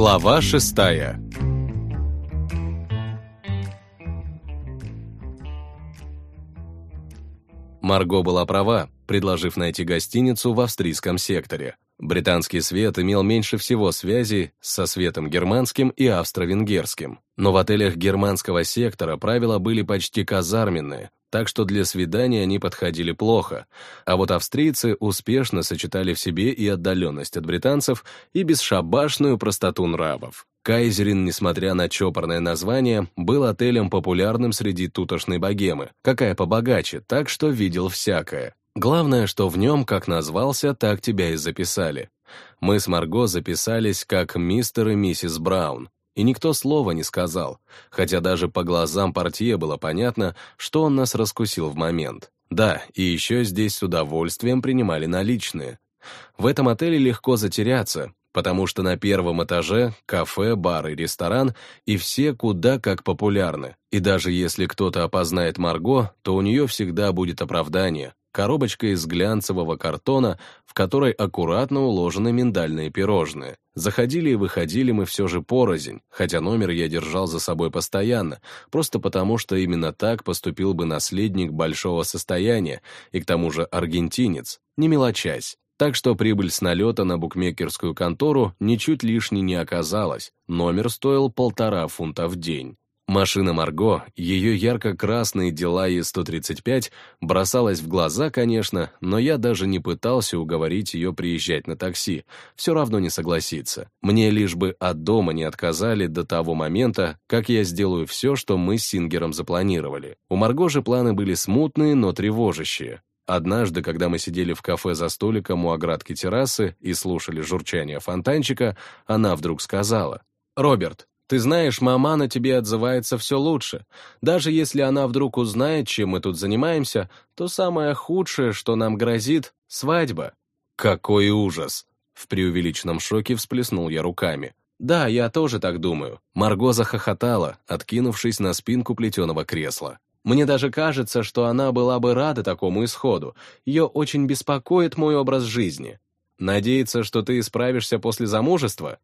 Глава шестая Марго была права, предложив найти гостиницу в австрийском секторе. Британский свет имел меньше всего связи со светом германским и австро-венгерским. Но в отелях германского сектора правила были почти казарменные, так что для свидания они подходили плохо, а вот австрийцы успешно сочетали в себе и отдаленность от британцев, и бесшабашную простоту нравов. Кайзерин, несмотря на чопорное название, был отелем популярным среди тутошной богемы, какая побогаче, так что видел всякое. Главное, что в нем, как назвался, так тебя и записали. Мы с Марго записались как мистер и миссис Браун, и никто слова не сказал, хотя даже по глазам портье было понятно, что он нас раскусил в момент. Да, и еще здесь с удовольствием принимали наличные. В этом отеле легко затеряться, потому что на первом этаже кафе, бар и ресторан, и все куда как популярны. И даже если кто-то опознает Марго, то у нее всегда будет оправдание коробочка из глянцевого картона, в которой аккуратно уложены миндальные пирожные. Заходили и выходили мы все же порознь, хотя номер я держал за собой постоянно, просто потому что именно так поступил бы наследник большого состояния и к тому же аргентинец, не мелочась. Так что прибыль с налета на букмекерскую контору ничуть лишней не оказалась, номер стоил полтора фунта в день. Машина Марго, ее ярко-красные дела Е-135 бросалась в глаза, конечно, но я даже не пытался уговорить ее приезжать на такси, все равно не согласиться. Мне лишь бы от дома не отказали до того момента, как я сделаю все, что мы с Сингером запланировали. У Марго же планы были смутные, но тревожащие. Однажды, когда мы сидели в кафе за столиком у оградки террасы и слушали журчание фонтанчика, она вдруг сказала, «Роберт, ты знаешь, мама на тебе отзывается все лучше. Даже если она вдруг узнает, чем мы тут занимаемся, то самое худшее, что нам грозит — свадьба. Какой ужас! В преувеличенном шоке всплеснул я руками. Да, я тоже так думаю. Марго захохотала, откинувшись на спинку плетеного кресла. Мне даже кажется, что она была бы рада такому исходу. Ее очень беспокоит мой образ жизни. Надеется, что ты исправишься после замужества?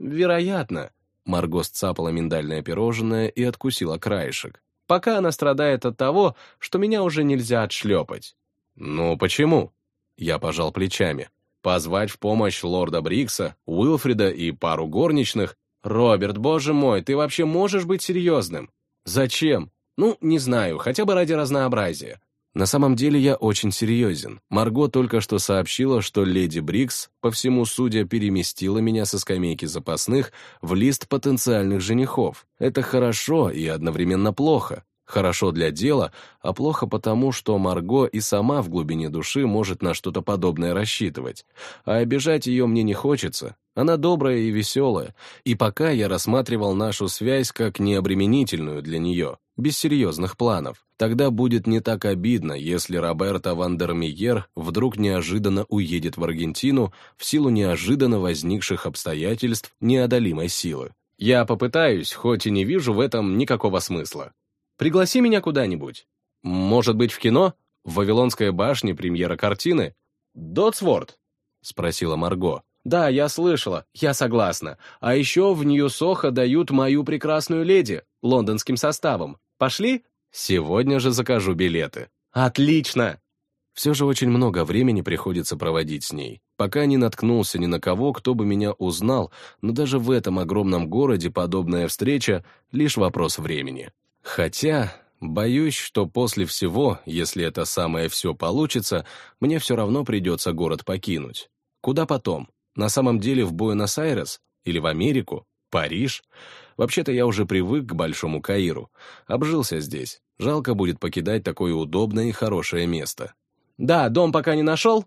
Вероятно. Марго сцапала миндальное пирожное и откусила краешек. «Пока она страдает от того, что меня уже нельзя отшлепать». «Ну, почему?» Я пожал плечами. «Позвать в помощь лорда Брикса, Уилфрида и пару горничных? Роберт, боже мой, ты вообще можешь быть серьезным? Зачем? Ну, не знаю, хотя бы ради разнообразия. На самом деле я очень серьезен. Марго только что сообщила, что леди Брикс, по всему судя, переместила меня со скамейки запасных в лист потенциальных женихов. Это хорошо и одновременно плохо. Хорошо для дела, а плохо потому, что Марго и сама в глубине души может на что-то подобное рассчитывать. А обижать ее мне не хочется. Она добрая и веселая, и пока я рассматривал нашу связь как необременительную для нее без серьезных планов. Тогда будет не так обидно, если Роберто Вандермиер вдруг неожиданно уедет в Аргентину в силу неожиданно возникших обстоятельств неодолимой силы. Я попытаюсь, хоть и не вижу в этом никакого смысла. Пригласи меня куда-нибудь. Может быть, в кино? В Вавилонской башне премьера картины? «Дотсворд?» — спросила Марго. «Да, я слышала, я согласна. А еще в Нью-Сохо дают мою прекрасную леди лондонским составом. Пошли? Сегодня же закажу билеты. Отлично! Все же очень много времени приходится проводить с ней. Пока не наткнулся ни на кого, кто бы меня узнал, но даже в этом огромном городе подобная встреча — лишь вопрос времени. Хотя, боюсь, что после всего, если это самое все получится, мне все равно придется город покинуть. Куда потом? На самом деле в Буэнос-Айрес? Или в Америку? Париж? Вообще-то я уже привык к Большому Каиру. Обжился здесь. Жалко будет покидать такое удобное и хорошее место. «Да, дом пока не нашел?»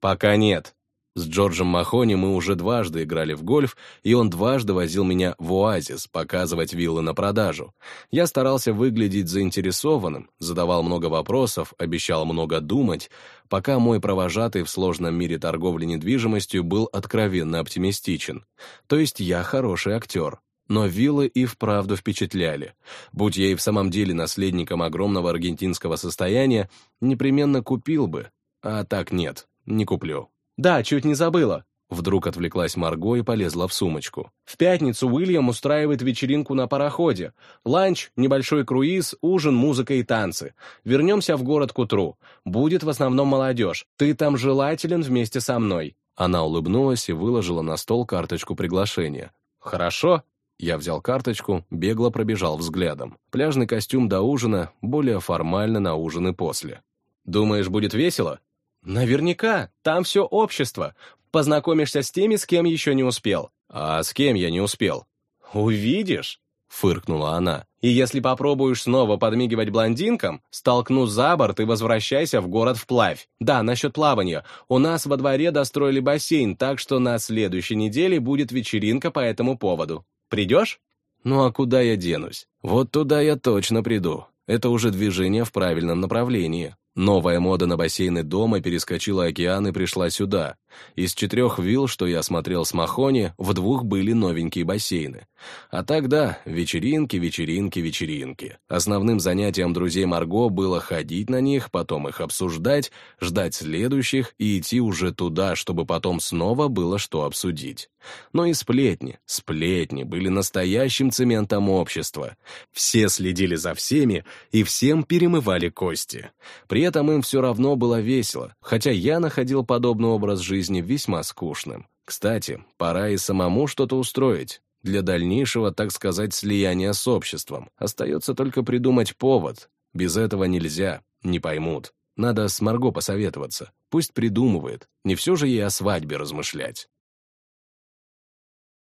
«Пока нет», с Джорджем Махони мы уже дважды играли в гольф, и он дважды возил меня в оазис показывать виллы на продажу. Я старался выглядеть заинтересованным, задавал много вопросов, обещал много думать, пока мой провожатый в сложном мире торговли недвижимостью был откровенно оптимистичен. То есть я хороший актер. Но виллы и вправду впечатляли. Будь я и в самом деле наследником огромного аргентинского состояния, непременно купил бы. А так нет, не куплю. Да, чуть не забыла. Вдруг отвлеклась Марго и полезла в сумочку. «В пятницу Уильям устраивает вечеринку на пароходе. Ланч, небольшой круиз, ужин, музыка и танцы. Вернемся в город к утру. Будет в основном молодежь. Ты там желателен вместе со мной». Она улыбнулась и выложила на стол карточку приглашения. «Хорошо?» Я взял карточку, бегло пробежал взглядом. Пляжный костюм до ужина, более формально на ужин и после. «Думаешь, будет весело?» «Наверняка. Там все общество. Познакомишься с теми, с кем еще не успел. А с кем я не успел? Увидишь, фыркнула она. И если попробуешь снова подмигивать блондинкам, столкну за борт и возвращайся в город вплавь. Да, насчет плавания. У нас во дворе достроили бассейн, так что на следующей неделе будет вечеринка по этому поводу. Придешь? Ну а куда я денусь? Вот туда я точно приду. Это уже движение в правильном направлении. Новая мода на бассейны дома перескочила океан и пришла сюда. Из четырех вилл, что я смотрел с Махони, в двух были новенькие бассейны. А тогда вечеринки, вечеринки, вечеринки. Основным занятием друзей Марго было ходить на них, потом их обсуждать, ждать следующих и идти уже туда, чтобы потом снова было что обсудить. Но и сплетни, сплетни были настоящим цементом общества. Все следили за всеми и всем перемывали кости. При этом им все равно было весело, хотя я находил подобный образ жизни весьма скучным. Кстати, пора и самому что-то устроить. Для дальнейшего, так сказать, слияния с обществом. Остается только придумать повод. Без этого нельзя, не поймут. Надо с Марго посоветоваться. Пусть придумывает. Не все же ей о свадьбе размышлять.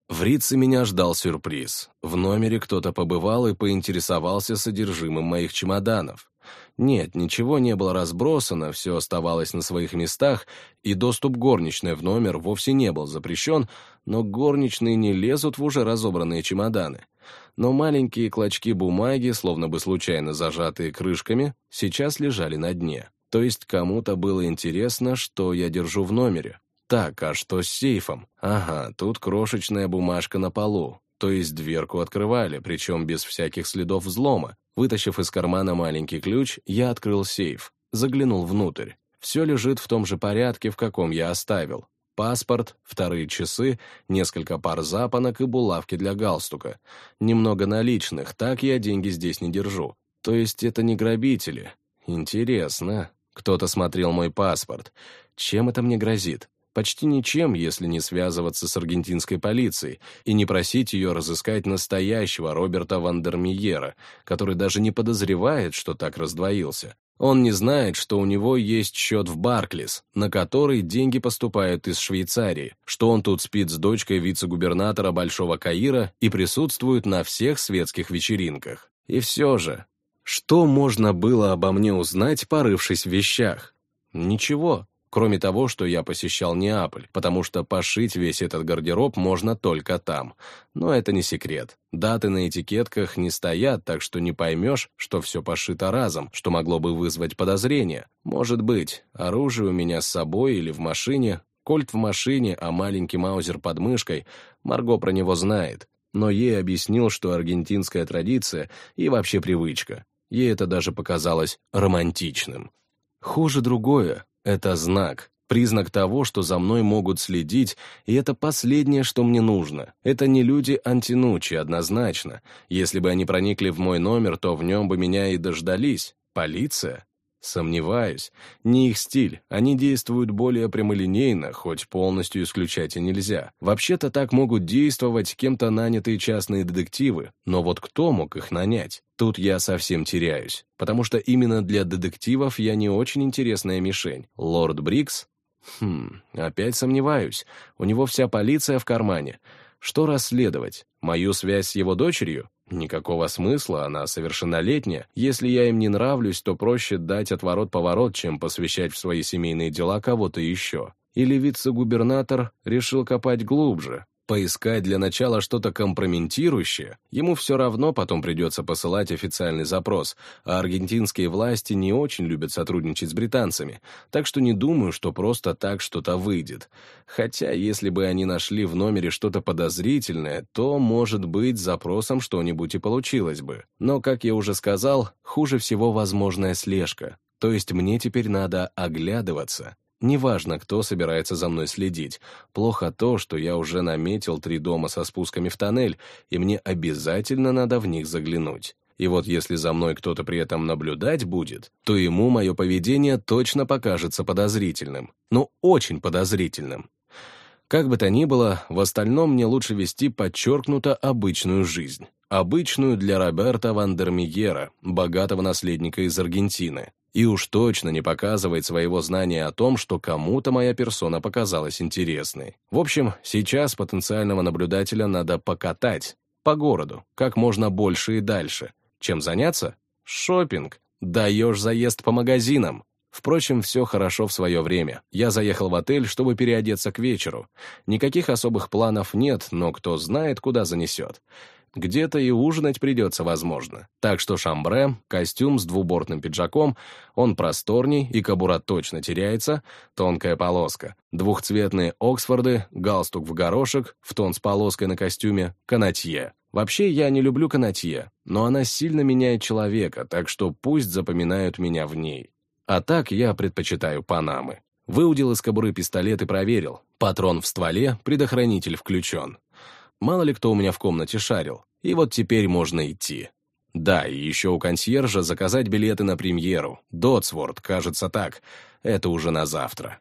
В Рице меня ждал сюрприз. В номере кто-то побывал и поинтересовался содержимым моих чемоданов. Нет, ничего не было разбросано, все оставалось на своих местах, и доступ горничной в номер вовсе не был запрещен, но горничные не лезут в уже разобранные чемоданы. Но маленькие клочки бумаги, словно бы случайно зажатые крышками, сейчас лежали на дне. То есть кому-то было интересно, что я держу в номере. Так, а что с сейфом? Ага, тут крошечная бумажка на полу. То есть дверку открывали, причем без всяких следов взлома. Вытащив из кармана маленький ключ, я открыл сейф, заглянул внутрь. Все лежит в том же порядке, в каком я оставил. Паспорт, вторые часы, несколько пар запонок и булавки для галстука. Немного наличных, так я деньги здесь не держу. То есть это не грабители. Интересно. Кто-то смотрел мой паспорт. Чем это мне грозит? Почти ничем, если не связываться с аргентинской полицией и не просить ее разыскать настоящего Роберта Вандермиера, который даже не подозревает, что так раздвоился. Он не знает, что у него есть счет в Барклис, на который деньги поступают из Швейцарии, что он тут спит с дочкой вице-губернатора Большого Каира и присутствует на всех светских вечеринках. И все же, что можно было обо мне узнать, порывшись в вещах? Ничего. Кроме того, что я посещал Неаполь, потому что пошить весь этот гардероб можно только там. Но это не секрет. Даты на этикетках не стоят, так что не поймешь, что все пошито разом, что могло бы вызвать подозрение. Может быть, оружие у меня с собой или в машине, кольт в машине, а маленький маузер под мышкой, Марго про него знает. Но ей объяснил, что аргентинская традиция и вообще привычка. Ей это даже показалось романтичным. Хуже другое. Это знак, признак того, что за мной могут следить, и это последнее, что мне нужно. Это не люди Антинучи, однозначно. Если бы они проникли в мой номер, то в нем бы меня и дождались. Полиция? Сомневаюсь. Не их стиль. Они действуют более прямолинейно, хоть полностью исключать и нельзя. Вообще-то так могут действовать кем-то нанятые частные детективы, но вот кто мог их нанять? Тут я совсем теряюсь, потому что именно для детективов я не очень интересная мишень. Лорд Брикс? Хм, опять сомневаюсь. У него вся полиция в кармане. Что расследовать? Мою связь с его дочерью? Никакого смысла, она совершеннолетняя. Если я им не нравлюсь, то проще дать отворот-поворот, чем посвящать в свои семейные дела кого-то еще. Или вице-губернатор решил копать глубже, поискать для начала что-то компрометирующее, ему все равно потом придется посылать официальный запрос, а аргентинские власти не очень любят сотрудничать с британцами, так что не думаю, что просто так что-то выйдет. Хотя, если бы они нашли в номере что-то подозрительное, то, может быть, запросом что-нибудь и получилось бы. Но, как я уже сказал, хуже всего возможная слежка. То есть мне теперь надо оглядываться. Неважно, кто собирается за мной следить. Плохо то, что я уже наметил три дома со спусками в тоннель, и мне обязательно надо в них заглянуть. И вот если за мной кто-то при этом наблюдать будет, то ему мое поведение точно покажется подозрительным. Ну, очень подозрительным. Как бы то ни было, в остальном мне лучше вести подчеркнуто обычную жизнь. Обычную для Роберта Вандермиера, богатого наследника из Аргентины. И уж точно не показывает своего знания о том, что кому-то моя персона показалась интересной. В общем, сейчас потенциального наблюдателя надо покатать. По городу, как можно больше и дальше. Чем заняться? Шопинг. Даешь заезд по магазинам. Впрочем, все хорошо в свое время. Я заехал в отель, чтобы переодеться к вечеру. Никаких особых планов нет, но кто знает, куда занесет. Где-то и ужинать придется, возможно. Так что шамбре, костюм с двубортным пиджаком, он просторней, и кобура точно теряется, тонкая полоска, двухцветные Оксфорды, галстук в горошек, в тон с полоской на костюме, канатье. Вообще, я не люблю канатье, но она сильно меняет человека, так что пусть запоминают меня в ней. А так я предпочитаю панамы. Выудил из кобуры пистолет и проверил. Патрон в стволе, предохранитель включен. Мало ли кто у меня в комнате шарил. И вот теперь можно идти. Да, и еще у консьержа заказать билеты на премьеру. Дотсворд, кажется так. Это уже на завтра.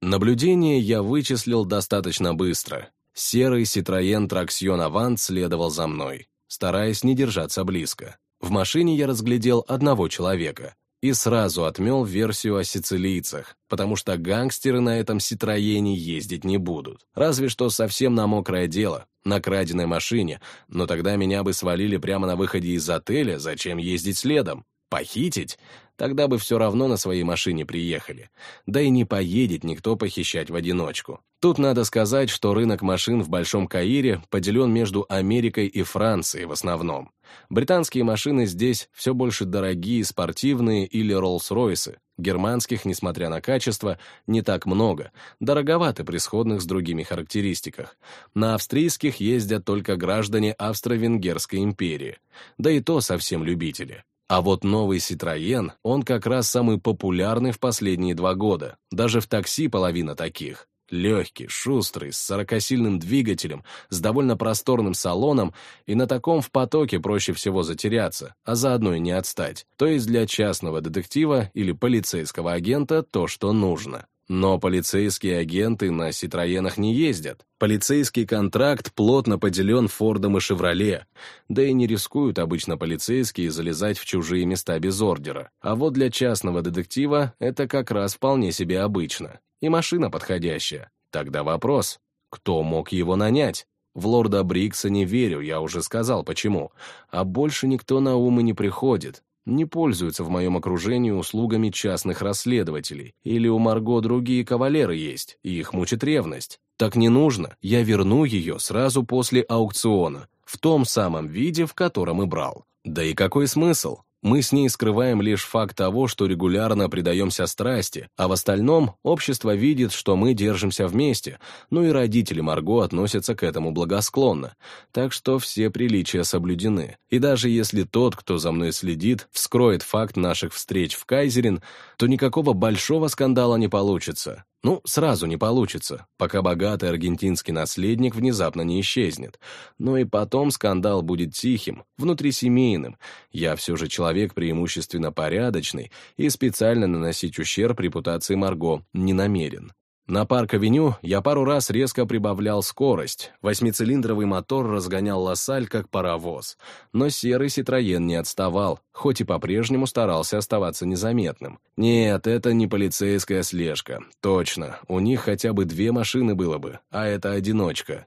Наблюдение я вычислил достаточно быстро. Серый Citroёn Traxion Avant следовал за мной, стараясь не держаться близко. В машине я разглядел одного человека и сразу отмел версию о сицилийцах, потому что гангстеры на этом Ситроене ездить не будут. Разве что совсем на мокрое дело, на краденой машине, но тогда меня бы свалили прямо на выходе из отеля, зачем ездить следом? Похитить? Тогда бы все равно на своей машине приехали. Да и не поедет никто похищать в одиночку. Тут надо сказать, что рынок машин в Большом Каире поделен между Америкой и Францией в основном. Британские машины здесь все больше дорогие, спортивные или Роллс-Ройсы. Германских, несмотря на качество, не так много, дороговаты при сходных с другими характеристиках. На австрийских ездят только граждане Австро-Венгерской империи, да и то совсем любители. А вот новый Citroën, он как раз самый популярный в последние два года. Даже в такси половина таких. Легкий, шустрый, с сорокосильным двигателем, с довольно просторным салоном, и на таком в потоке проще всего затеряться, а заодно и не отстать. То есть для частного детектива или полицейского агента то, что нужно. Но полицейские агенты на «Ситроенах» не ездят. Полицейский контракт плотно поделен «Фордом» и «Шевроле». Да и не рискуют обычно полицейские залезать в чужие места без ордера. А вот для частного детектива это как раз вполне себе обычно. И машина подходящая. Тогда вопрос, кто мог его нанять? В лорда Брикса не верю, я уже сказал почему. А больше никто на ум и не приходит не пользуются в моем окружении услугами частных расследователей, или у Марго другие кавалеры есть, и их мучит ревность. Так не нужно, я верну ее сразу после аукциона, в том самом виде, в котором и брал. Да и какой смысл? Мы с ней скрываем лишь факт того, что регулярно предаемся страсти, а в остальном общество видит, что мы держимся вместе, ну и родители Марго относятся к этому благосклонно, так что все приличия соблюдены. И даже если тот, кто за мной следит, вскроет факт наших встреч в Кайзерин, то никакого большого скандала не получится. Ну, сразу не получится, пока богатый аргентинский наследник внезапно не исчезнет. Но и потом скандал будет тихим, внутрисемейным. Я все же человек преимущественно порядочный и специально наносить ущерб репутации Марго не намерен. На парк-авеню я пару раз резко прибавлял скорость. Восьмицилиндровый мотор разгонял лосаль, как паровоз. Но серый Ситроен не отставал, хоть и по-прежнему старался оставаться незаметным. Нет, это не полицейская слежка. Точно, у них хотя бы две машины было бы, а это одиночка.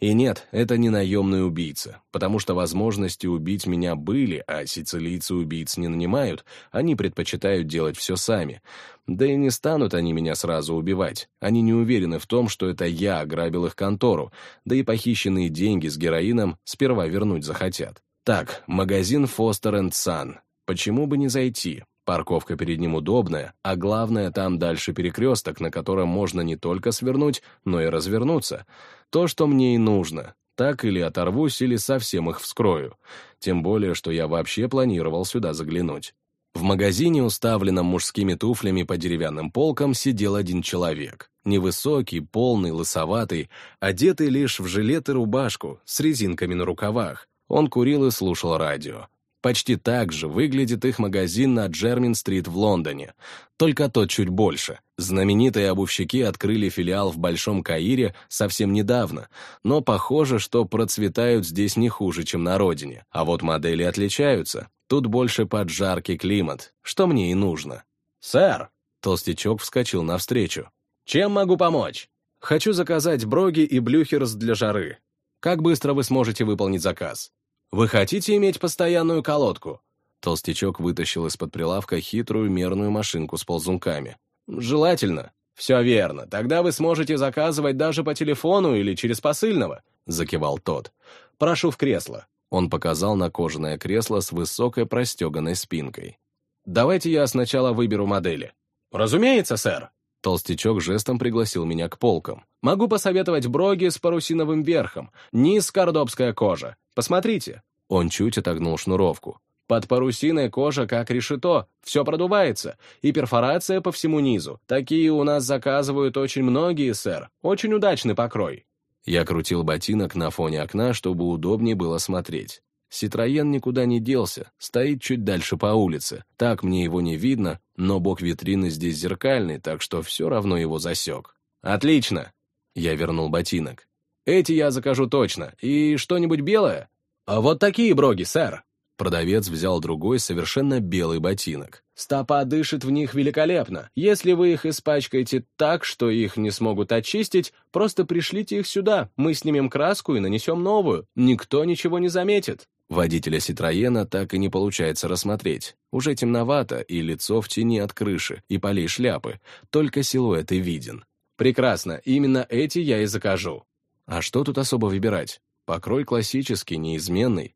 И нет, это не наемный убийца, потому что возможности убить меня были, а сицилийцы убийц не нанимают, они предпочитают делать все сами. Да и не станут они меня сразу убивать. Они не уверены в том, что это я ограбил их контору, да и похищенные деньги с героином сперва вернуть захотят. Так, магазин энд Сан. Почему бы не зайти? Парковка перед ним удобная, а главное, там дальше перекресток, на котором можно не только свернуть, но и развернуться. То, что мне и нужно. Так или оторвусь, или совсем их вскрою. Тем более, что я вообще планировал сюда заглянуть. В магазине, уставленном мужскими туфлями по деревянным полкам, сидел один человек. Невысокий, полный, лысоватый, одетый лишь в жилет и рубашку, с резинками на рукавах. Он курил и слушал радио. Почти так же выглядит их магазин на Джермин-стрит в Лондоне, только тот чуть больше. Знаменитые обувщики открыли филиал в Большом Каире совсем недавно, но похоже, что процветают здесь не хуже, чем на родине. А вот модели отличаются. Тут больше под жаркий климат, что мне и нужно. «Сэр!» — толстячок вскочил навстречу. «Чем могу помочь?» «Хочу заказать броги и блюхерс для жары. Как быстро вы сможете выполнить заказ?» «Вы хотите иметь постоянную колодку?» Толстячок вытащил из-под прилавка хитрую мерную машинку с ползунками. «Желательно». «Все верно. Тогда вы сможете заказывать даже по телефону или через посыльного», — закивал тот. «Прошу в кресло». Он показал на кожаное кресло с высокой простеганной спинкой. «Давайте я сначала выберу модели». «Разумеется, сэр». Толстячок жестом пригласил меня к полкам. «Могу посоветовать броги с парусиновым верхом, низ кордобская кожа, Посмотрите». Он чуть отогнул шнуровку. Под парусиной кожа как решето, все продувается, и перфорация по всему низу. Такие у нас заказывают очень многие, сэр. Очень удачный покрой. Я крутил ботинок на фоне окна, чтобы удобнее было смотреть. Ситроен никуда не делся, стоит чуть дальше по улице. Так мне его не видно, но бок витрины здесь зеркальный, так что все равно его засек. «Отлично!» Я вернул ботинок. Эти я закажу точно. И что-нибудь белое? А вот такие броги, сэр. Продавец взял другой совершенно белый ботинок. Стопа дышит в них великолепно. Если вы их испачкаете так, что их не смогут очистить, просто пришлите их сюда, мы снимем краску и нанесем новую. Никто ничего не заметит. Водителя Ситроена так и не получается рассмотреть. Уже темновато, и лицо в тени от крыши, и полей шляпы. Только силуэт и виден. Прекрасно, именно эти я и закажу. А что тут особо выбирать? Покрой классический, неизменный.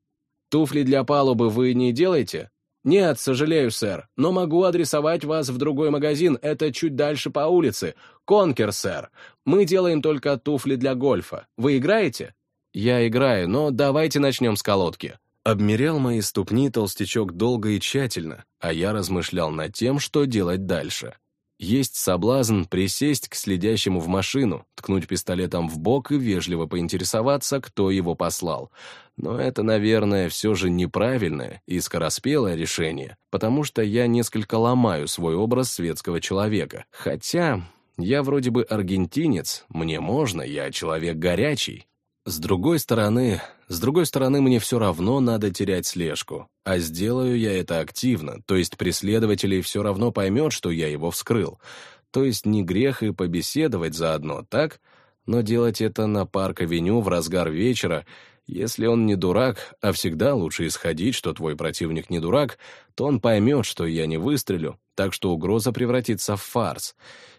Туфли для палубы вы не делаете? Нет, сожалею, сэр, но могу адресовать вас в другой магазин, это чуть дальше по улице. Конкер, сэр. Мы делаем только туфли для гольфа. Вы играете? Я играю, но давайте начнем с колодки. Обмерял мои ступни толстячок долго и тщательно, а я размышлял над тем, что делать дальше. Есть соблазн присесть к следящему в машину, ткнуть пистолетом в бок и вежливо поинтересоваться, кто его послал. Но это, наверное, все же неправильное и скороспелое решение, потому что я несколько ломаю свой образ светского человека. Хотя я вроде бы аргентинец, мне можно, я человек горячий. С другой стороны, с другой стороны, мне все равно надо терять слежку. А сделаю я это активно, то есть преследователей все равно поймет, что я его вскрыл. То есть не грех и побеседовать заодно, так? Но делать это на парк-авеню в разгар вечера, если он не дурак, а всегда лучше исходить, что твой противник не дурак, то он поймет, что я не выстрелю, так что угроза превратится в фарс.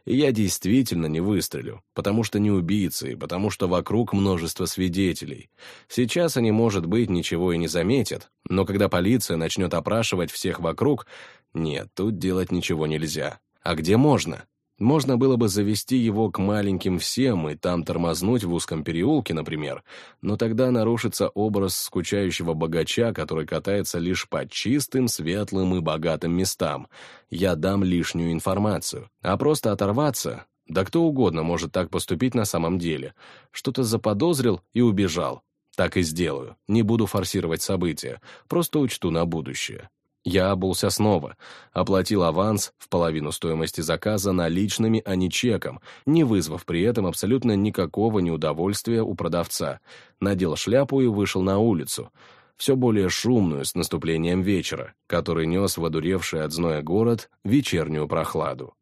И я действительно не выстрелю, потому что не убийцы, потому что вокруг множество свидетелей. Сейчас они, может быть, ничего и не заметят, но когда полиция начнет опрашивать всех вокруг, нет, тут делать ничего нельзя. А где можно? Можно было бы завести его к маленьким всем и там тормознуть в узком переулке, например, но тогда нарушится образ скучающего богача, который катается лишь по чистым, светлым и богатым местам. Я дам лишнюю информацию. А просто оторваться... Да кто угодно может так поступить на самом деле. Что-то заподозрил и убежал. Так и сделаю. Не буду форсировать события. Просто учту на будущее. Я обулся снова, оплатил аванс в половину стоимости заказа наличными, а не чеком, не вызвав при этом абсолютно никакого неудовольствия у продавца, надел шляпу и вышел на улицу, все более шумную с наступлением вечера, который нес в одуревший от зноя город вечернюю прохладу.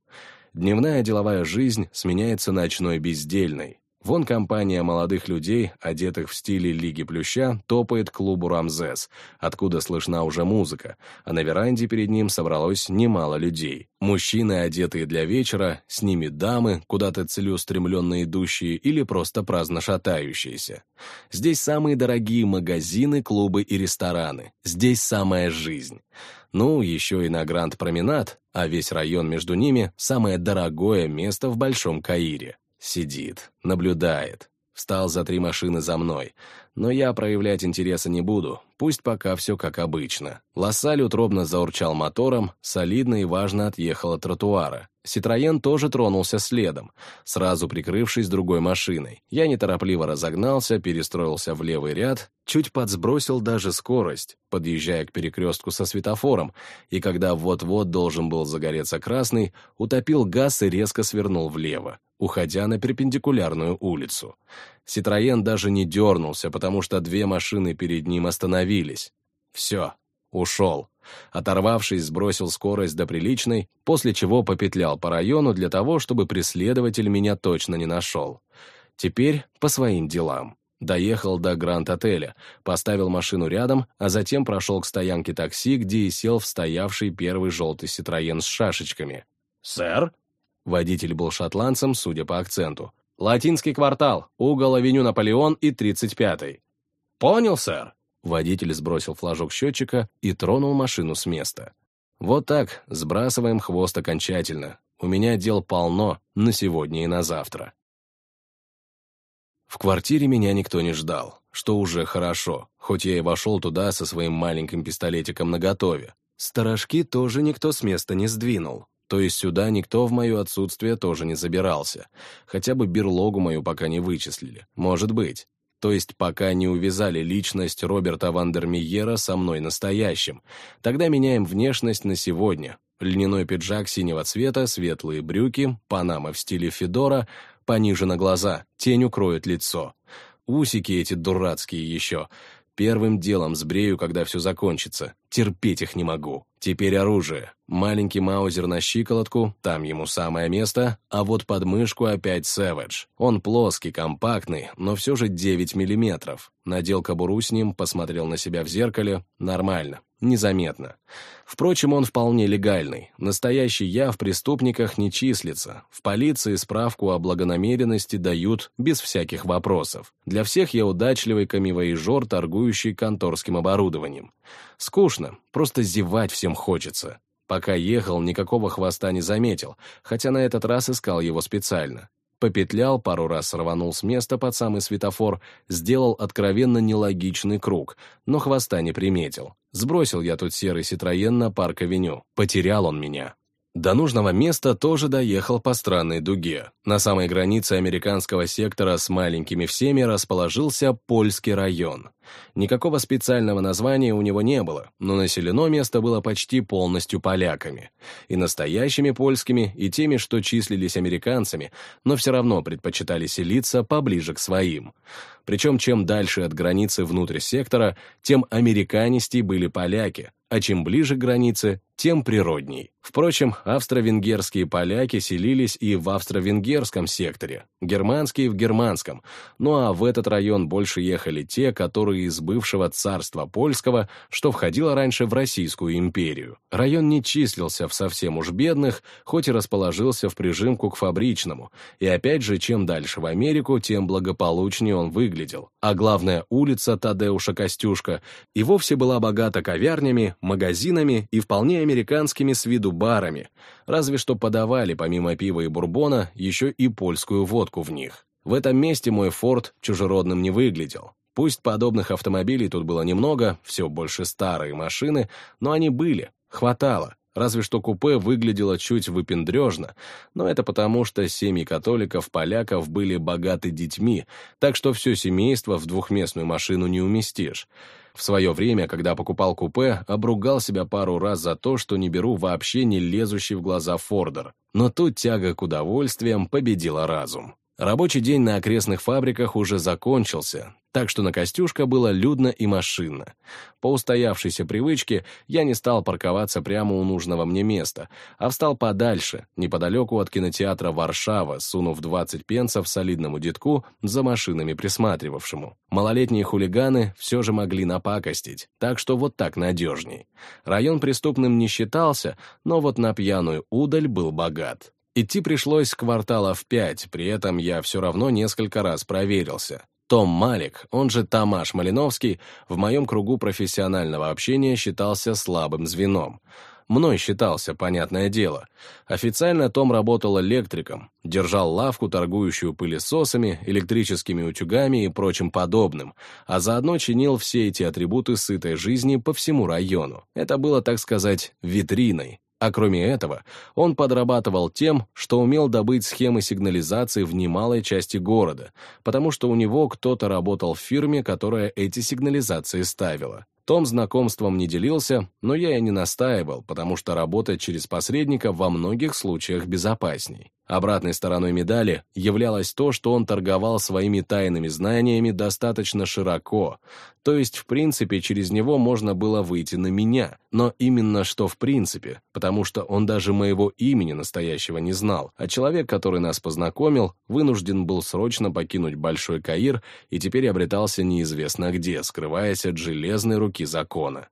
Дневная деловая жизнь сменяется ночной бездельной, Вон компания молодых людей, одетых в стиле Лиги Плюща, топает к клубу «Рамзес», откуда слышна уже музыка, а на веранде перед ним собралось немало людей. Мужчины, одетые для вечера, с ними дамы, куда-то целеустремленно идущие или просто праздно шатающиеся. Здесь самые дорогие магазины, клубы и рестораны. Здесь самая жизнь. Ну, еще и на Гранд-променад, а весь район между ними – самое дорогое место в Большом Каире. Сидит, наблюдает. В Стал за три машины за мной. Но я проявлять интереса не буду, пусть пока все как обычно. Лассаль утробно заурчал мотором, солидно и важно отъехал от тротуара. Ситроен тоже тронулся следом, сразу прикрывшись другой машиной. Я неторопливо разогнался, перестроился в левый ряд, чуть подсбросил даже скорость, подъезжая к перекрестку со светофором, и когда вот-вот должен был загореться красный, утопил газ и резко свернул влево, уходя на перпендикулярную улицу. Ситроен даже не дернулся, потому что две машины перед ним остановились. Все, ушел. Оторвавшись, сбросил скорость до приличной, после чего попетлял по району для того, чтобы преследователь меня точно не нашел. Теперь по своим делам. Доехал до Гранд-отеля, поставил машину рядом, а затем прошел к стоянке такси, где и сел в стоявший первый желтый Ситроен с шашечками. «Сэр?» Водитель был шотландцем, судя по акценту. «Латинский квартал, угол авеню Наполеон и 35-й». «Понял, сэр?» Водитель сбросил флажок счетчика и тронул машину с места. Вот так, сбрасываем хвост окончательно. У меня дел полно на сегодня и на завтра. В квартире меня никто не ждал, что уже хорошо, хоть я и вошел туда со своим маленьким пистолетиком наготове. Сторожки тоже никто с места не сдвинул, то есть сюда никто в мое отсутствие тоже не забирался. Хотя бы берлогу мою пока не вычислили. Может быть то есть пока не увязали личность Роберта Вандермиера со мной настоящим. Тогда меняем внешность на сегодня. Льняной пиджак синего цвета, светлые брюки, панама в стиле Федора, пониже на глаза, тень укроет лицо. Усики эти дурацкие еще. Первым делом сбрею, когда все закончится. Терпеть их не могу. Теперь оружие. Маленький маузер на щиколотку, там ему самое место, а вот под мышку опять Savage. Он плоский, компактный, но все же 9 миллиметров. Надел кобуру с ним, посмотрел на себя в зеркале. Нормально незаметно. Впрочем, он вполне легальный. Настоящий я в преступниках не числится. В полиции справку о благонамеренности дают без всяких вопросов. Для всех я удачливый камевоежор, торгующий конторским оборудованием. Скучно, просто зевать всем хочется. Пока ехал, никакого хвоста не заметил, хотя на этот раз искал его специально попетлял, пару раз рванул с места под самый светофор, сделал откровенно нелогичный круг, но хвоста не приметил. Сбросил я тут серый Ситроен на парк-авеню. Потерял он меня. До нужного места тоже доехал по странной дуге. На самой границе американского сектора с маленькими всеми расположился польский район. Никакого специального названия у него не было, но населено место было почти полностью поляками. И настоящими польскими, и теми, что числились американцами, но все равно предпочитали селиться поближе к своим. Причем чем дальше от границы внутрь сектора, тем американистей были поляки, а чем ближе к границе, тем природней. Впрочем, австро-венгерские поляки селились и в австро-венгерском секторе, германские в германском, ну а в этот район больше ехали те, которые из бывшего царства польского, что входило раньше в Российскую империю. Район не числился в совсем уж бедных, хоть и расположился в прижимку к фабричному, и опять же, чем дальше в Америку, тем благополучнее он выглядел. А главная улица Тадеуша Костюшка и вовсе была богата ковярнями, магазинами и вполне американскими с виду барами, разве что подавали помимо пива и бурбона еще и польскую водку в них. В этом месте мой форт чужеродным не выглядел. Пусть подобных автомобилей тут было немного, все больше старые машины, но они были, хватало. Разве что купе выглядело чуть выпендрежно, но это потому, что семьи католиков-поляков были богаты детьми, так что все семейство в двухместную машину не уместишь. В свое время, когда покупал купе, обругал себя пару раз за то, что не беру вообще не лезущий в глаза Фордер. Но тут тяга к удовольствиям победила разум. Рабочий день на окрестных фабриках уже закончился, так что на Костюшка было людно и машинно. По устоявшейся привычке я не стал парковаться прямо у нужного мне места, а встал подальше, неподалеку от кинотеатра «Варшава», сунув 20 пенсов солидному детку за машинами присматривавшему. Малолетние хулиганы все же могли напакостить, так что вот так надежней. Район преступным не считался, но вот на пьяную удаль был богат. Идти пришлось квартала в пять, при этом я все равно несколько раз проверился. Том Малик, он же Тамаш Малиновский, в моем кругу профессионального общения считался слабым звеном. Мной считался, понятное дело. Официально Том работал электриком, держал лавку, торгующую пылесосами, электрическими утюгами и прочим подобным, а заодно чинил все эти атрибуты сытой жизни по всему району. Это было, так сказать, витриной. А кроме этого, он подрабатывал тем, что умел добыть схемы сигнализации в немалой части города, потому что у него кто-то работал в фирме, которая эти сигнализации ставила. Том знакомством не делился, но я и не настаивал, потому что работать через посредника во многих случаях безопасней. Обратной стороной медали являлось то, что он торговал своими тайными знаниями достаточно широко, то есть, в принципе, через него можно было выйти на меня, но именно что в принципе, потому что он даже моего имени настоящего не знал, а человек, который нас познакомил, вынужден был срочно покинуть Большой Каир и теперь обретался неизвестно где, скрываясь от железной руки закона.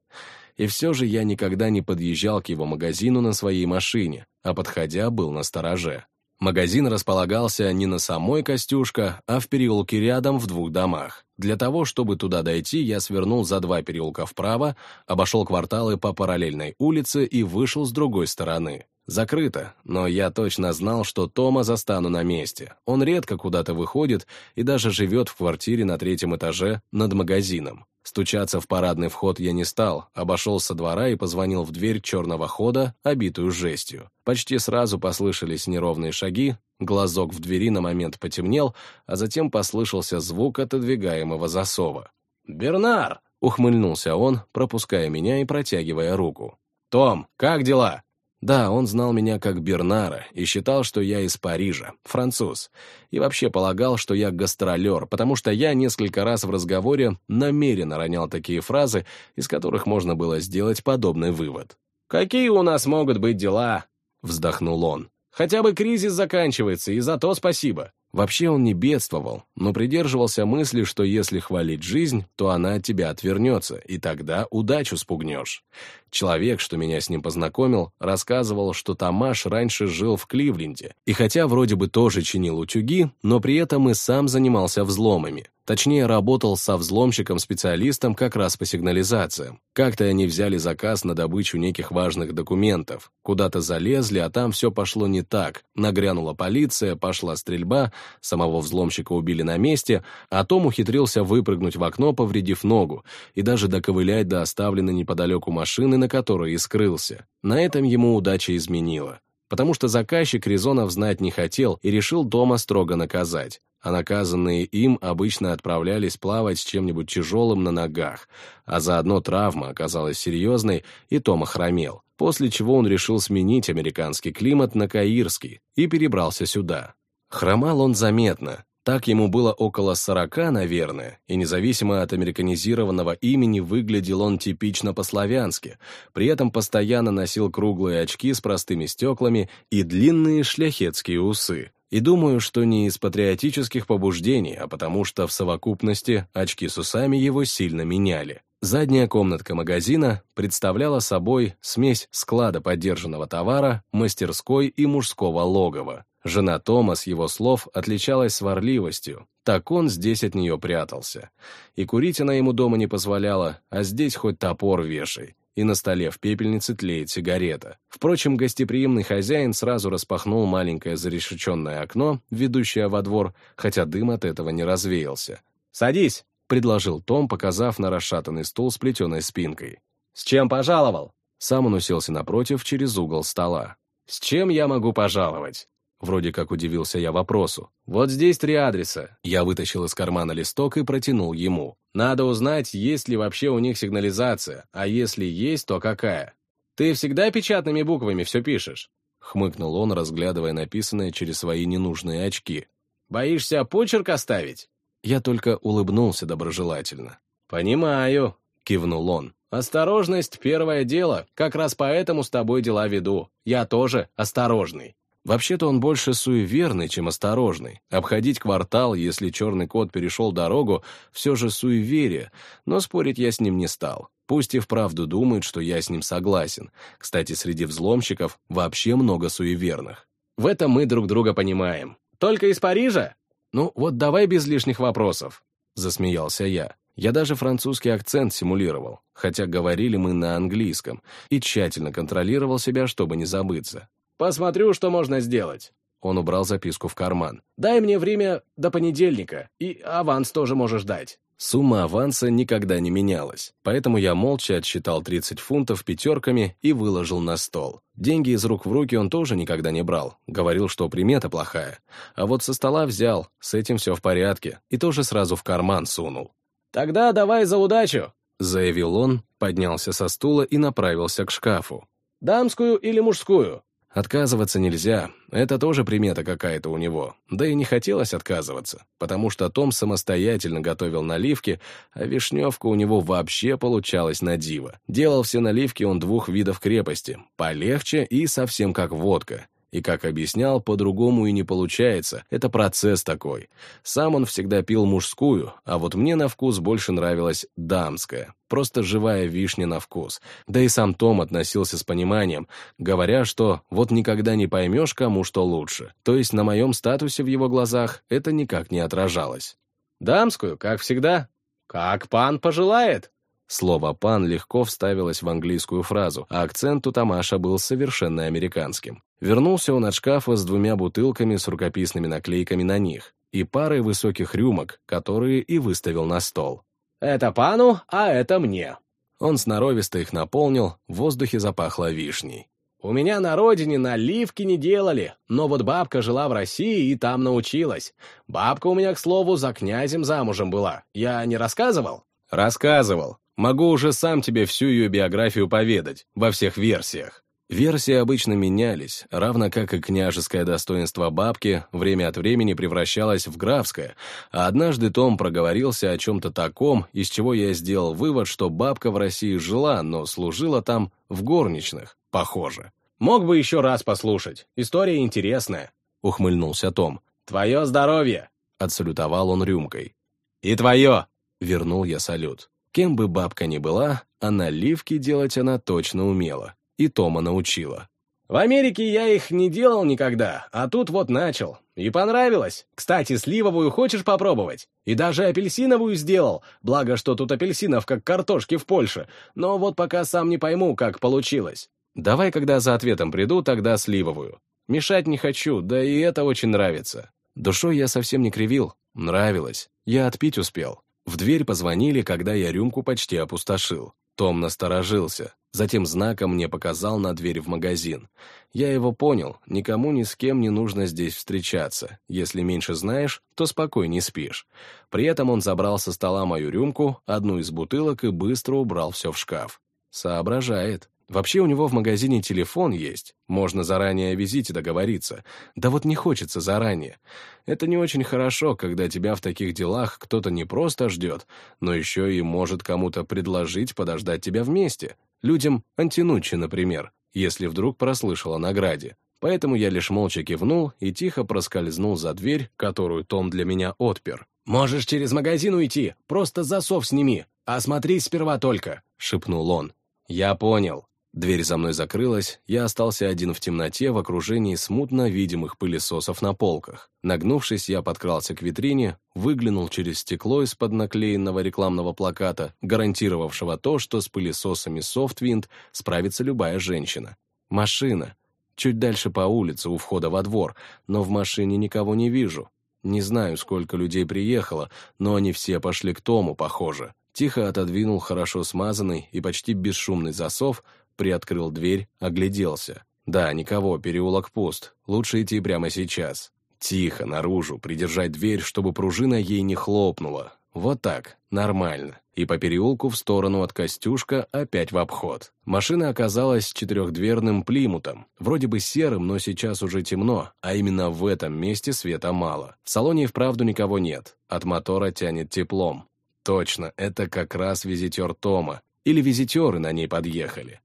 И все же я никогда не подъезжал к его магазину на своей машине, а подходя был на стороже. Магазин располагался не на самой Костюшка, а в переулке рядом в двух домах. Для того, чтобы туда дойти, я свернул за два переулка вправо, обошел кварталы по параллельной улице и вышел с другой стороны. Закрыто, но я точно знал, что Тома застану на месте. Он редко куда-то выходит и даже живет в квартире на третьем этаже над магазином. Стучаться в парадный вход я не стал, обошел со двора и позвонил в дверь черного хода, обитую жестью. Почти сразу послышались неровные шаги, глазок в двери на момент потемнел, а затем послышался звук отодвигаемого засова. «Бернар!» — ухмыльнулся он, пропуская меня и протягивая руку. «Том, как дела?» Да, он знал меня как Бернара и считал, что я из Парижа, француз. И вообще полагал, что я гастролер, потому что я несколько раз в разговоре намеренно ронял такие фразы, из которых можно было сделать подобный вывод. «Какие у нас могут быть дела?» — вздохнул он. «Хотя бы кризис заканчивается, и за то спасибо. Вообще он не бедствовал, но придерживался мысли, что если хвалить жизнь, то она от тебя отвернется, и тогда удачу спугнешь. Человек, что меня с ним познакомил, рассказывал, что Тамаш раньше жил в Кливленде, и хотя вроде бы тоже чинил утюги, но при этом и сам занимался взломами. Точнее, работал со взломщиком-специалистом как раз по сигнализациям. Как-то они взяли заказ на добычу неких важных документов. Куда-то залезли, а там все пошло не так. Нагрянула полиция, пошла стрельба, самого взломщика убили на месте, а Том ухитрился выпрыгнуть в окно, повредив ногу, и даже доковылять до оставленной неподалеку машины, на которой и скрылся. На этом ему удача изменила. Потому что заказчик резонов знать не хотел и решил дома строго наказать. А наказанные им обычно отправлялись плавать с чем-нибудь тяжелым на ногах, а заодно травма оказалась серьезной, и Тома хромел, после чего он решил сменить американский климат на каирский и перебрался сюда. Хромал он заметно, так ему было около сорока, наверное, и независимо от американизированного имени выглядел он типично по-славянски, при этом постоянно носил круглые очки с простыми стеклами и длинные шляхетские усы, и думаю, что не из патриотических побуждений, а потому что в совокупности очки с усами его сильно меняли. Задняя комнатка магазина представляла собой смесь склада поддержанного товара, мастерской и мужского логова. Жена Тома, с его слов, отличалась сварливостью, так он здесь от нее прятался. И курить она ему дома не позволяла, а здесь хоть топор вешай и на столе в пепельнице тлеет сигарета. Впрочем, гостеприимный хозяин сразу распахнул маленькое зарешеченное окно, ведущее во двор, хотя дым от этого не развеялся. «Садись!» — предложил Том, показав на расшатанный стул с плетеной спинкой. «С чем пожаловал?» Сам он уселся напротив через угол стола. «С чем я могу пожаловать?» Вроде как удивился я вопросу. «Вот здесь три адреса». Я вытащил из кармана листок и протянул ему. «Надо узнать, есть ли вообще у них сигнализация, а если есть, то какая. Ты всегда печатными буквами все пишешь?» Хмыкнул он, разглядывая написанное через свои ненужные очки. «Боишься почерк оставить?» Я только улыбнулся доброжелательно. «Понимаю», — кивнул он. «Осторожность — первое дело. Как раз поэтому с тобой дела веду. Я тоже осторожный». Вообще-то он больше суеверный, чем осторожный. Обходить квартал, если черный кот перешел дорогу, все же суеверие, но спорить я с ним не стал. Пусть и вправду думает, что я с ним согласен. Кстати, среди взломщиков вообще много суеверных. В этом мы друг друга понимаем. Только из Парижа? Ну, вот давай без лишних вопросов, засмеялся я. Я даже французский акцент симулировал, хотя говорили мы на английском, и тщательно контролировал себя, чтобы не забыться. «Посмотрю, что можно сделать». Он убрал записку в карман. «Дай мне время до понедельника, и аванс тоже можешь дать». Сумма аванса никогда не менялась, поэтому я молча отсчитал 30 фунтов пятерками и выложил на стол. Деньги из рук в руки он тоже никогда не брал, говорил, что примета плохая. А вот со стола взял, с этим все в порядке, и тоже сразу в карман сунул. «Тогда давай за удачу», — заявил он, поднялся со стула и направился к шкафу. «Дамскую или мужскую?» Отказываться нельзя, это тоже примета какая-то у него. Да и не хотелось отказываться, потому что Том самостоятельно готовил наливки, а вишневка у него вообще получалась на диво. Делал все наливки он двух видов крепости, полегче и совсем как водка. И, как объяснял, по-другому и не получается, это процесс такой. Сам он всегда пил мужскую, а вот мне на вкус больше нравилась дамская, просто живая вишня на вкус. Да и сам Том относился с пониманием, говоря, что вот никогда не поймешь, кому что лучше. То есть на моем статусе в его глазах это никак не отражалось. «Дамскую, как всегда. Как пан пожелает», Слово «пан» легко вставилось в английскую фразу, а акцент у Тамаша был совершенно американским. Вернулся он от шкафа с двумя бутылками с рукописными наклейками на них и парой высоких рюмок, которые и выставил на стол. «Это пану, а это мне». Он сноровисто их наполнил, в воздухе запахло вишней. «У меня на родине наливки не делали, но вот бабка жила в России и там научилась. Бабка у меня, к слову, за князем замужем была. Я не рассказывал?» «Рассказывал. Могу уже сам тебе всю ее биографию поведать, во всех версиях. Версии обычно менялись, равно как и княжеское достоинство бабки время от времени превращалось в графское, а однажды Том проговорился о чем-то таком, из чего я сделал вывод, что бабка в России жила, но служила там в горничных, похоже. «Мог бы еще раз послушать, история интересная», — ухмыльнулся Том. «Твое здоровье!» — отсалютовал он рюмкой. «И твое!» — вернул я салют. Кем бы бабка ни была, а наливки делать она точно умела. И Тома научила. «В Америке я их не делал никогда, а тут вот начал. И понравилось. Кстати, сливовую хочешь попробовать? И даже апельсиновую сделал, благо, что тут апельсинов как картошки в Польше. Но вот пока сам не пойму, как получилось. Давай, когда за ответом приду, тогда сливовую. Мешать не хочу, да и это очень нравится. Душой я совсем не кривил. Нравилось. Я отпить успел. В дверь позвонили, когда я рюмку почти опустошил. Том насторожился, затем знаком мне показал на дверь в магазин. Я его понял, никому ни с кем не нужно здесь встречаться. Если меньше знаешь, то спокойней спишь. При этом он забрал со стола мою рюмку, одну из бутылок и быстро убрал все в шкаф. Соображает. Вообще у него в магазине телефон есть, можно заранее о визите договориться. Да вот не хочется заранее. Это не очень хорошо, когда тебя в таких делах кто-то не просто ждет, но еще и может кому-то предложить подождать тебя вместе. Людям Антинучи, например, если вдруг прослышал о награде. Поэтому я лишь молча кивнул и тихо проскользнул за дверь, которую Том для меня отпер. «Можешь через магазин уйти, просто засов сними, осмотри сперва только», — шепнул он. «Я понял», Дверь за мной закрылась, я остался один в темноте в окружении смутно видимых пылесосов на полках. Нагнувшись, я подкрался к витрине, выглянул через стекло из-под наклеенного рекламного плаката, гарантировавшего то, что с пылесосами SoftWind справится любая женщина. Машина. Чуть дальше по улице, у входа во двор, но в машине никого не вижу. Не знаю, сколько людей приехало, но они все пошли к Тому, похоже. Тихо отодвинул хорошо смазанный и почти бесшумный засов, приоткрыл дверь, огляделся. Да, никого, переулок пуст. Лучше идти прямо сейчас. Тихо, наружу, придержать дверь, чтобы пружина ей не хлопнула. Вот так, нормально. И по переулку в сторону от Костюшка опять в обход. Машина оказалась четырехдверным плимутом. Вроде бы серым, но сейчас уже темно, а именно в этом месте света мало. В салоне и вправду никого нет. От мотора тянет теплом. Точно, это как раз визитер Тома. Или визитеры на ней подъехали.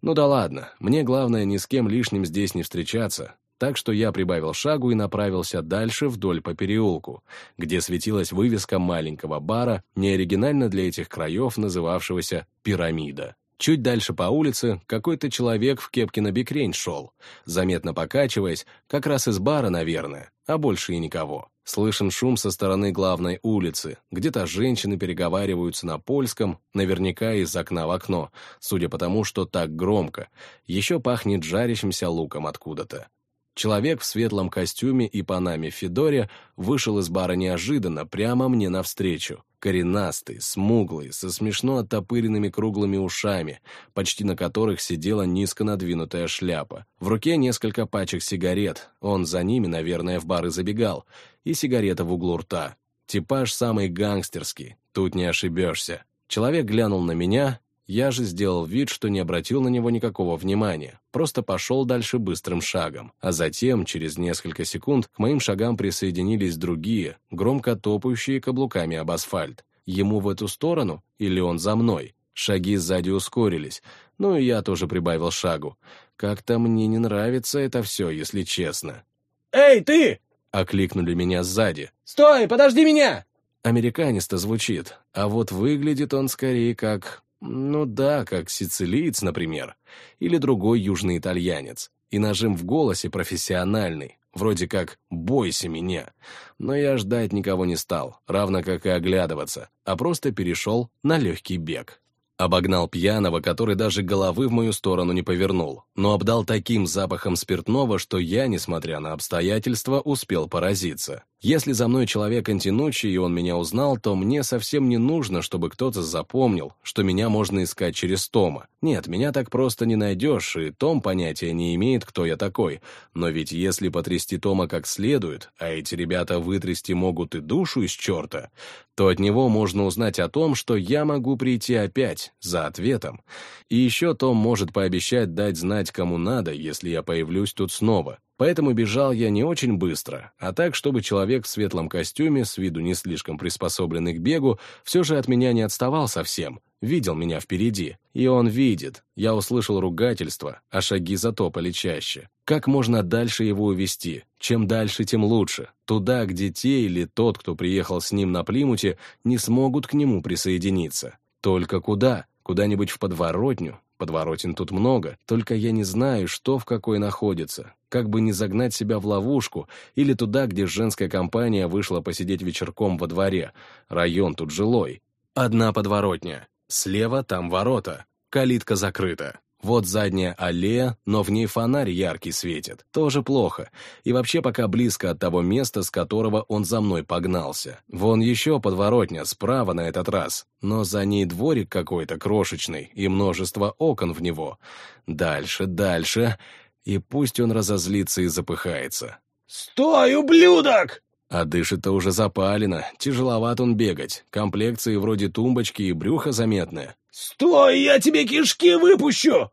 Ну да ладно, мне главное ни с кем лишним здесь не встречаться, так что я прибавил шагу и направился дальше вдоль по переулку, где светилась вывеска маленького бара, неоригинально для этих краев называвшегося «Пирамида». Чуть дальше по улице какой-то человек в кепке на бикрень шел, заметно покачиваясь, как раз из бара, наверное, а больше и никого. Слышен шум со стороны главной улицы, где-то женщины переговариваются на польском, наверняка из окна в окно, судя по тому, что так громко. Еще пахнет жарящимся луком откуда-то. Человек в светлом костюме и панаме Федоре вышел из бара неожиданно, прямо мне навстречу. Коренастый, смуглый, со смешно оттопыренными круглыми ушами, почти на которых сидела низко надвинутая шляпа. В руке несколько пачек сигарет, он за ними, наверное, в бар и забегал, и сигарета в углу рта. Типаж самый гангстерский, тут не ошибешься. Человек глянул на меня, я же сделал вид, что не обратил на него никакого внимания, просто пошел дальше быстрым шагом. А затем, через несколько секунд, к моим шагам присоединились другие, громко топающие каблуками об асфальт. Ему в эту сторону или он за мной? Шаги сзади ускорились, ну и я тоже прибавил шагу. Как-то мне не нравится это все, если честно. «Эй, ты!» — окликнули меня сзади. «Стой, подожди меня!» Американец-то звучит, а вот выглядит он скорее как ну да, как сицилиец, например, или другой южный итальянец. И нажим в голосе профессиональный, вроде как «бойся меня». Но я ждать никого не стал, равно как и оглядываться, а просто перешел на легкий бег. Обогнал пьяного, который даже головы в мою сторону не повернул, но обдал таким запахом спиртного, что я, несмотря на обстоятельства, успел поразиться. Если за мной человек антинучий, и он меня узнал, то мне совсем не нужно, чтобы кто-то запомнил, что меня можно искать через Тома. Нет, меня так просто не найдешь, и Том понятия не имеет, кто я такой. Но ведь если потрясти Тома как следует, а эти ребята вытрясти могут и душу из черта, то от него можно узнать о том, что я могу прийти опять, за ответом. И еще Том может пообещать дать знать кому надо, если я появлюсь тут снова. Поэтому бежал я не очень быстро, а так, чтобы человек в светлом костюме, с виду не слишком приспособленный к бегу, все же от меня не отставал совсем, видел меня впереди. И он видит. Я услышал ругательство, а шаги затопали чаще. Как можно дальше его увести? Чем дальше, тем лучше. Туда, где те или тот, кто приехал с ним на Плимуте, не смогут к нему присоединиться. Только куда? Куда-нибудь в подворотню, Подворотен тут много, только я не знаю, что в какой находится. Как бы не загнать себя в ловушку, или туда, где женская компания вышла посидеть вечерком во дворе. Район тут жилой. Одна подворотня. Слева там ворота. Калитка закрыта. Вот задняя аллея, но в ней фонарь яркий светит. Тоже плохо. И вообще пока близко от того места, с которого он за мной погнался. Вон еще подворотня, справа на этот раз. Но за ней дворик какой-то крошечный и множество окон в него. Дальше, дальше. И пусть он разозлится и запыхается. «Стой, ублюдок!» А дышит-то уже запалено, тяжеловат он бегать, комплекции вроде тумбочки и брюха заметны. «Стой, я тебе кишки выпущу!»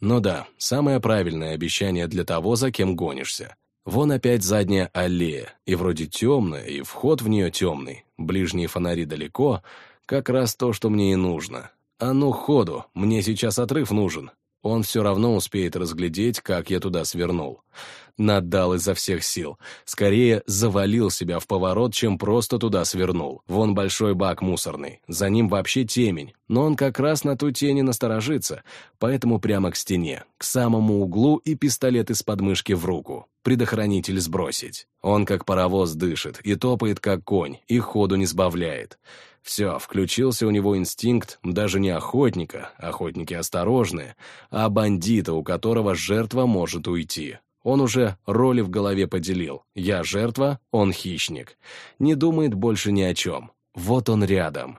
Ну да, самое правильное обещание для того, за кем гонишься. Вон опять задняя аллея, и вроде темная, и вход в нее темный, ближние фонари далеко, как раз то, что мне и нужно. А ну ходу, мне сейчас отрыв нужен. Он все равно успеет разглядеть, как я туда свернул. Надал изо всех сил. Скорее завалил себя в поворот, чем просто туда свернул. Вон большой бак мусорный. За ним вообще темень. Но он как раз на ту тени насторожится. Поэтому прямо к стене, к самому углу и пистолет из подмышки в руку. Предохранитель сбросить. Он как паровоз дышит и топает как конь, и ходу не сбавляет. Все, включился у него инстинкт даже не охотника, охотники осторожные, а бандита, у которого жертва может уйти. Он уже роли в голове поделил. Я жертва, он хищник. Не думает больше ни о чем. Вот он рядом.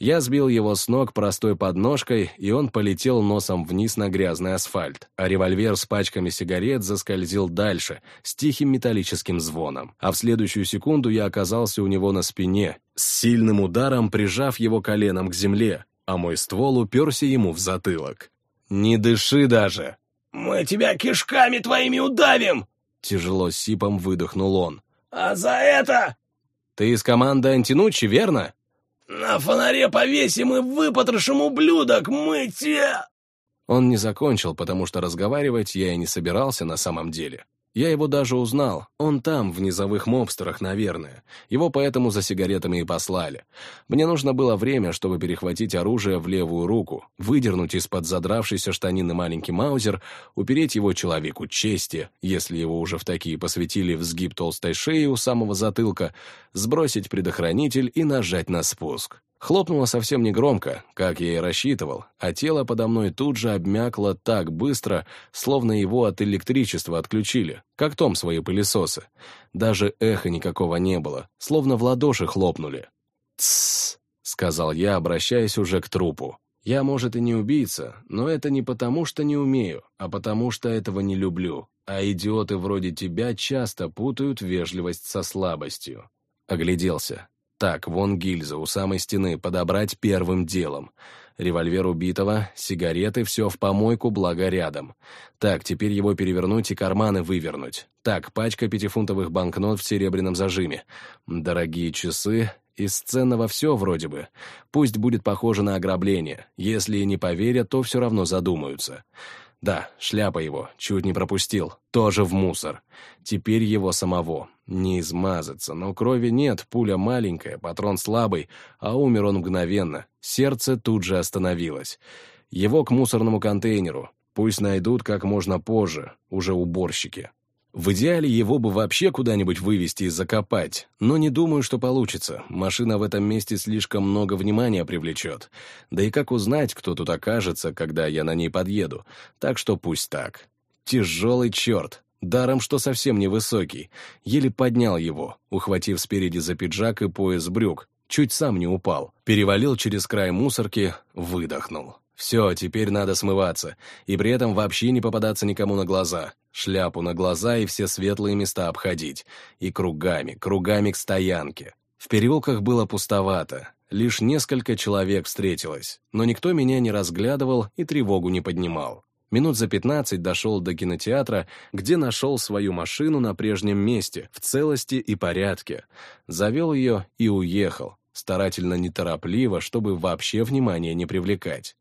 Я сбил его с ног простой подножкой, и он полетел носом вниз на грязный асфальт, а револьвер с пачками сигарет заскользил дальше, с тихим металлическим звоном. А в следующую секунду я оказался у него на спине, с сильным ударом прижав его коленом к земле, а мой ствол уперся ему в затылок. «Не дыши даже!» «Мы тебя кишками твоими удавим!» Тяжело сипом выдохнул он. «А за это...» «Ты из команды Антинучи, верно?» «На фонаре повесим и выпотрошим, ублюдок, мы те...» Он не закончил, потому что разговаривать я и не собирался на самом деле. Я его даже узнал. Он там, в низовых мобстерах, наверное. Его поэтому за сигаретами и послали. Мне нужно было время, чтобы перехватить оружие в левую руку, выдернуть из-под задравшейся штанины маленький маузер, упереть его человеку чести, если его уже в такие посветили в сгиб толстой шеи у самого затылка, сбросить предохранитель и нажать на спуск. Хлопнуло совсем негромко, как я и рассчитывал, а тело подо мной тут же обмякло так быстро, словно его от электричества отключили, как том свои пылесосы. Даже эха никакого не было, словно в ладоши хлопнули. «Тссс», — сказал я, обращаясь уже к трупу. «Я, может, и не убийца, но это не потому, что не умею, а потому, что этого не люблю. А идиоты вроде тебя часто путают вежливость со слабостью». Огляделся. Так, вон гильза у самой стены, подобрать первым делом. Револьвер убитого, сигареты, все в помойку, благо рядом. Так, теперь его перевернуть и карманы вывернуть. Так, пачка пятифунтовых банкнот в серебряном зажиме. Дорогие часы, из ценного все вроде бы. Пусть будет похоже на ограбление. Если не поверят, то все равно задумаются. Да, шляпа его, чуть не пропустил, тоже в мусор. Теперь его самого. Не измазаться, но крови нет, пуля маленькая, патрон слабый, а умер он мгновенно. Сердце тут же остановилось. Его к мусорному контейнеру. Пусть найдут как можно позже, уже уборщики. В идеале его бы вообще куда-нибудь вывести и закопать, но не думаю, что получится. Машина в этом месте слишком много внимания привлечет. Да и как узнать, кто тут окажется, когда я на ней подъеду? Так что пусть так. Тяжелый черт. Даром, что совсем невысокий. Еле поднял его, ухватив спереди за пиджак и пояс брюк. Чуть сам не упал. Перевалил через край мусорки, выдохнул. Все, теперь надо смываться. И при этом вообще не попадаться никому на глаза шляпу на глаза и все светлые места обходить. И кругами, кругами к стоянке. В переулках было пустовато. Лишь несколько человек встретилось, но никто меня не разглядывал и тревогу не поднимал. Минут за пятнадцать дошел до кинотеатра, где нашел свою машину на прежнем месте, в целости и порядке. Завел ее и уехал, старательно неторопливо, чтобы вообще внимания не привлекать.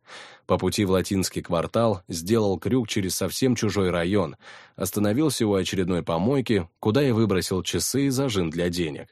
По пути в латинский квартал сделал крюк через совсем чужой район, остановился у очередной помойки, куда и выбросил часы и зажим для денег.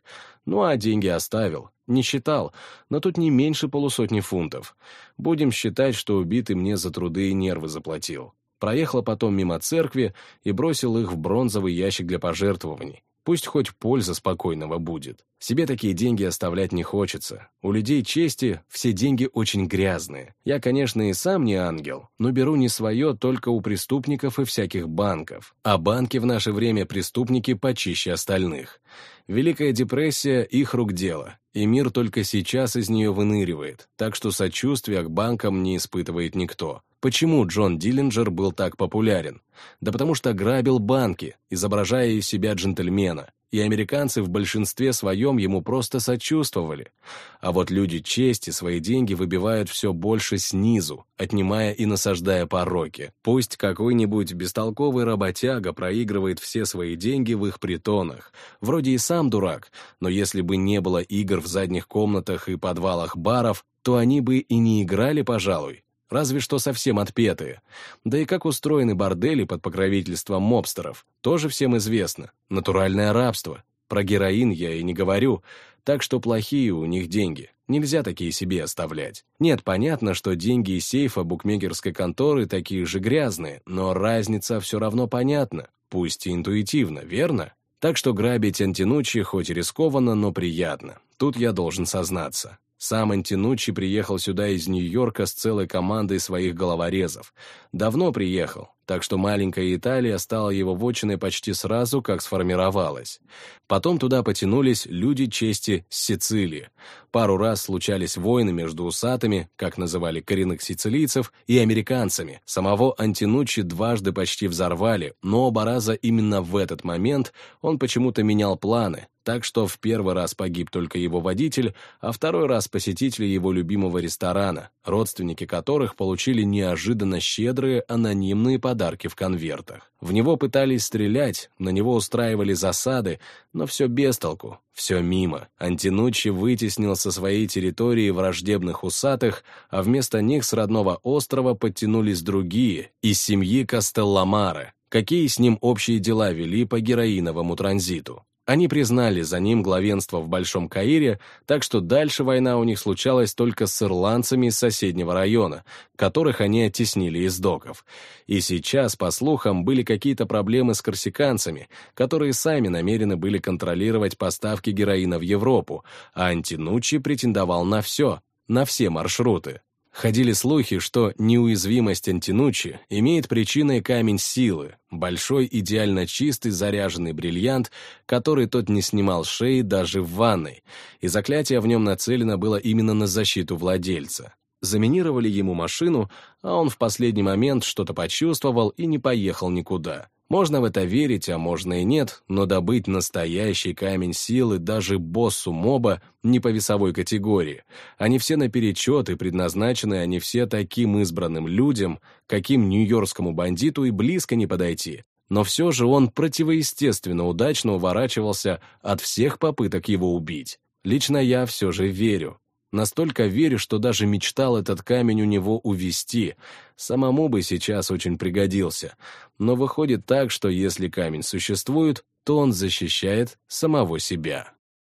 Ну а деньги оставил. Не считал, но тут не меньше полусотни фунтов. Будем считать, что убитый мне за труды и нервы заплатил. Проехал потом мимо церкви и бросил их в бронзовый ящик для пожертвований. Пусть хоть польза спокойного будет. Себе такие деньги оставлять не хочется. У людей чести все деньги очень грязные. Я, конечно, и сам не ангел, но беру не свое только у преступников и всяких банков. А банки в наше время преступники почище остальных. Великая депрессия — их рук дело, и мир только сейчас из нее выныривает, так что сочувствия к банкам не испытывает никто. Почему Джон Диллинджер был так популярен? Да потому что грабил банки, изображая из себя джентльмена, и американцы в большинстве своем ему просто сочувствовали. А вот люди чести свои деньги выбивают все больше снизу, отнимая и насаждая пороки. Пусть какой-нибудь бестолковый работяга проигрывает все свои деньги в их притонах. Вроде и сам дурак, но если бы не было игр в задних комнатах и подвалах баров, то они бы и не играли, пожалуй разве что совсем отпетые. Да и как устроены бордели под покровительством мобстеров, тоже всем известно. Натуральное рабство. Про героин я и не говорю, так что плохие у них деньги. Нельзя такие себе оставлять. Нет, понятно, что деньги из сейфа букмекерской конторы такие же грязные, но разница все равно понятна, пусть и интуитивно, верно? Так что грабить Антинучи хоть и рискованно, но приятно. Тут я должен сознаться. Сам Антинуччи приехал сюда из Нью-Йорка с целой командой своих головорезов. Давно приехал, так что маленькая Италия стала его вотчиной почти сразу, как сформировалась. Потом туда потянулись люди чести с Сицилии. Пару раз случались войны между усатыми, как называли коренных сицилийцев, и американцами. Самого Антинуччи дважды почти взорвали, но оба раза именно в этот момент он почему-то менял планы, так что в первый раз погиб только его водитель, а второй раз посетители его любимого ресторана, родственники которых получили неожиданно щедрые анонимные подарки в конвертах. В него пытались стрелять, на него устраивали засады, но все без толку, все мимо. Антинуччи вытеснил со своей территории враждебных усатых, а вместо них с родного острова подтянулись другие, из семьи Кастелламары, какие с ним общие дела вели по героиновому транзиту. Они признали за ним главенство в Большом Каире, так что дальше война у них случалась только с ирландцами из соседнего района, которых они оттеснили из доков. И сейчас, по слухам, были какие-то проблемы с корсиканцами, которые сами намерены были контролировать поставки героина в Европу, а Антинучи претендовал на все, на все маршруты. Ходили слухи, что неуязвимость Антинучи имеет причиной камень силы, большой идеально чистый заряженный бриллиант, который тот не снимал с шеи даже в ванной, и заклятие в нем нацелено было именно на защиту владельца. Заминировали ему машину, а он в последний момент что-то почувствовал и не поехал никуда. Можно в это верить, а можно и нет, но добыть настоящий камень силы даже боссу моба не по весовой категории. Они все наперечет, и предназначены они все таким избранным людям, каким нью-йоркскому бандиту и близко не подойти. Но все же он противоестественно удачно уворачивался от всех попыток его убить. Лично я все же верю. Настолько верю, что даже мечтал этот камень у него увести. Самому бы сейчас очень пригодился. Но выходит так, что если камень существует, то он защищает самого себя.